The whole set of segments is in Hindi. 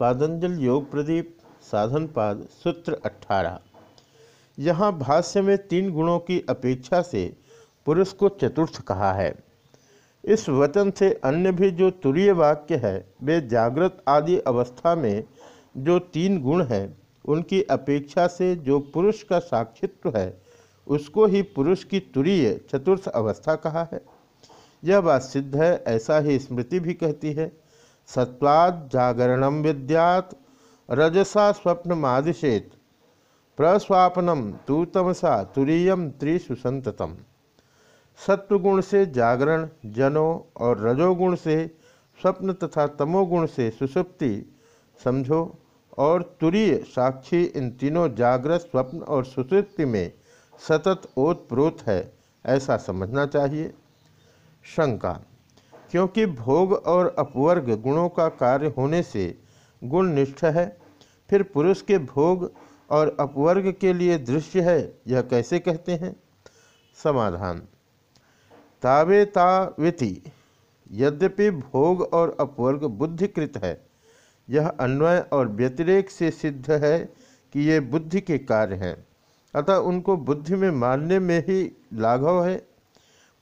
पादंजल योग प्रदीप साधन पाद सूत्र अठारह यहाँ भाष्य में तीन गुणों की अपेक्षा से पुरुष को चतुर्थ कहा है। इस वचन से अन्य भी जो तुरीय वाक्य है, वे जागृत आदि अवस्था में जो तीन गुण हैं, उनकी अपेक्षा से जो पुरुष का साक्षित्व है, उसको ही पुरुष की तुरीय चतुर्थ अवस्था कहा है। यह बात सिद्ध है, ऐसा ही स्मृति भी कहती है। सत्वाद जागरणम विद्यात, रजसा स्वप्न मादिशेत प्रस्वापनम तू तमसा तुरीयम त्रिसुसंततम सत्वगुण से जागरण, जनो और रजोगुण से स्वप्न तथा तमोगुण से सुसुप्ति, समझो, और तुरीय साक्षी इन तीनों जागृत स्वप्न और सुसुप्ति में सतत ओतप्रोत है, ऐसा समझना चाहिए। शंका। क्योंकि भोग और अपवर्ग गुणों का कार्य होने से गुण निष्ठ है। फिर पुरुष के भोग और अपवर्ग के लिए दृश्य है, यह कैसे कहते हैं? समाधान। तावे ताविति यद्यपि भोग और अपवर्ग बुद्धिकृत है, यह अन्वय और व्यतिरेक से सिद्ध है कि ये बुद्धि के कार्य हैं। अतः उनको बुद्धि में मानने में ही लाघव है।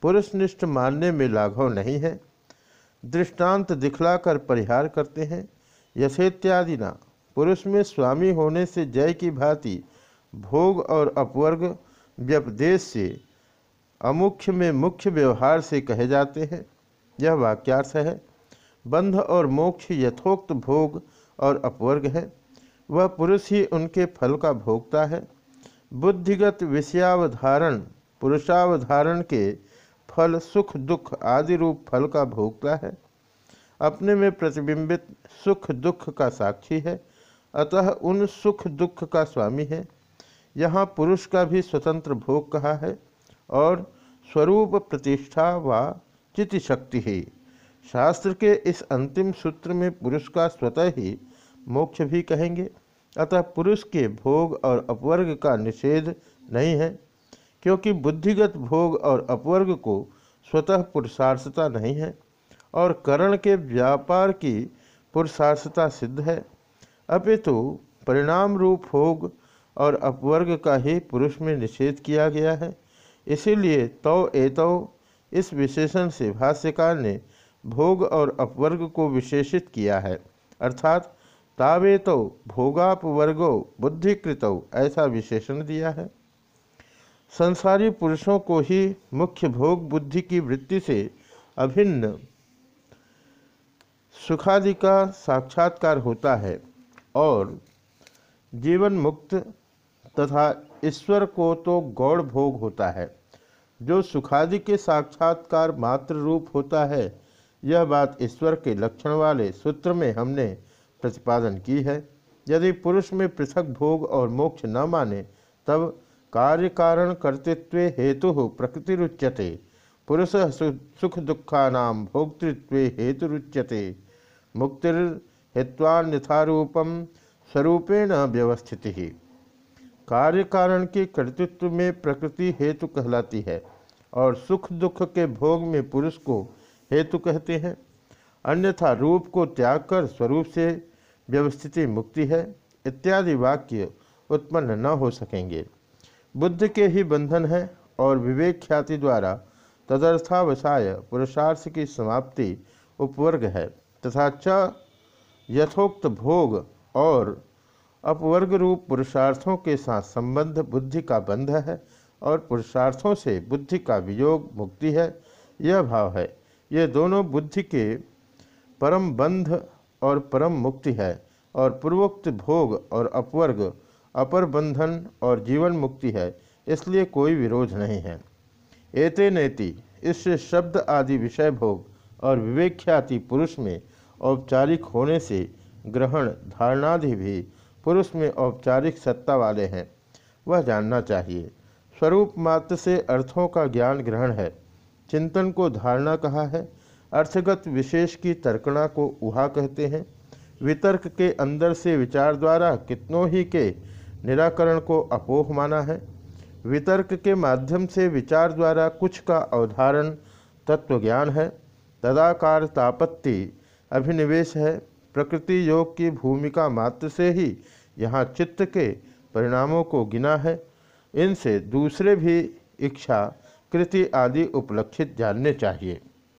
पुरुषनिष्ठ मानने में लाघव नहीं है। दृष्टांत दिखलाकर परिहार करते हैं। यथेत्यादि ना। पुरुष में स्वामी होने से जय की भांति भोग और अपवर्ग व्यपदेश से अमुख्य में मुख्य व्यवहार से कहे जाते हैं। यह वाक्यार्थ है। बंध और मोक्ष यथोक्त भोग और अपवर्ग है। वह पुरुष ही उनके फल का भोगता है। बुद्धिगत विषयावधारण, पुरुषावधारण के फल, सुख, दुख आदि रूप फल का भोगता है। अपने में प्रतिबिंबित सुख, दुख का साक्षी है। अतः उन सुख, दुख का स्वामी है। यहाँ पुरुष का भी स्वतंत्र भोग कहा है और स्वरूप प्रतिष्ठा व चिति शक्ति ही। शास्त्र के इस अंतिम सूत्र में पुरुष का स्वतः ही मोक्ष भी कहेंगे। अतः पुरुष के भोग और अपवर्ग का निषेध नहीं है। क्योंकि बुद्धिगत भोग और अपवर्ग को स्वतः पुरुषार्थता नहीं है, और करण के व्यापार की पुरुषार्थता सिद्ध है। अपितु परिणाम रूप भोग और अपवर्ग का ही पुरुष में निषेध किया गया है। इसीलिए तौ एतौ इस विशेषण से भाष्यकार ने भोग और अपवर्ग को विशेषित किया है। अर्थात तावेतो भोगापवर्गो बुद्धिकृतौ ऐसा विशेषण दिया है। संसारी पुरुषों को ही मुख्य भोग बुद्धि की वृत्ति से अभिन्न सुखादि का साक्षात्कार होता है और जीवन मुक्त तथा ईश्वर को तो गौड़ भोग होता है। जो सुखादि के साक्षात्कार मात्र रूप होता है, यह बात ईश्वर के लक्षण वाले सूत्र में हमने प्रतिपादन की है। यदि पुरुष में पृथक भोग और मोक्ष न माने, तब कार्य कारण कर्तृत्व हेतु प्रकृतिरुच्यते। पुरुष सुख दुखा भोक्तृत्व हेतुरुच्यते। मुक्तिर्हित्वान्यथारूपम स्वरूपेण व्यवस्थित। ही कार्य कारण के कर्तृत्व में प्रकृति हेतु कहलाती है और सुख दुख के भोग में पुरुष को हेतु कहते हैं। अन्यथा रूप को त्याग कर स्वरूप से व्यवस्थिति मुक्ति है, इत्यादि वाक्य उत्पन्न न हो सकेंगे। बुद्ध के ही बंधन है और विवेक ख्याति द्वारा तदर्थावसाय पुरुषार्थ की समाप्ति उपवर्ग है, तथा च यथोक्त भोग और अपवर्ग रूप पुरुषार्थों के साथ संबंध बुद्धि का बंध है और पुरुषार्थों से बुद्धि का वियोग मुक्ति है। यह भाव है। ये दोनों बुद्धि के परम बंध और परम मुक्ति है और पूर्वोक्त भोग और अपवर्ग अपर बंधन और जीवन मुक्ति है, इसलिए कोई विरोध नहीं है। एते नेति, इससे शब्द आदि विषय भोग और विवेख्याति पुरुष में औपचारिक होने से ग्रहण धारणादि भी पुरुष में औपचारिक सत्ता वाले हैं। वह जानना चाहिए, स्वरूप मात्र से अर्थों का ज्ञान ग्रहण है। चिंतन को धारणा कहा है, अर्थगत विशेष की तर्कणा को उहा कहते हैं। वितर्क के अंदर से विचार द्वारा कितनों ही के निराकरण को अपोह माना है। वितर्क के माध्यम से विचार द्वारा कुछ का अवधारण तत्वज्ञान है। तदाकार तापत्ति अभिनिवेश है। प्रकृति योग की भूमिका मात्र से ही यहाँ चित्त के परिणामों को गिना है। इनसे दूसरे भी इच्छा, कृति आदि उपलक्षित जानने चाहिए।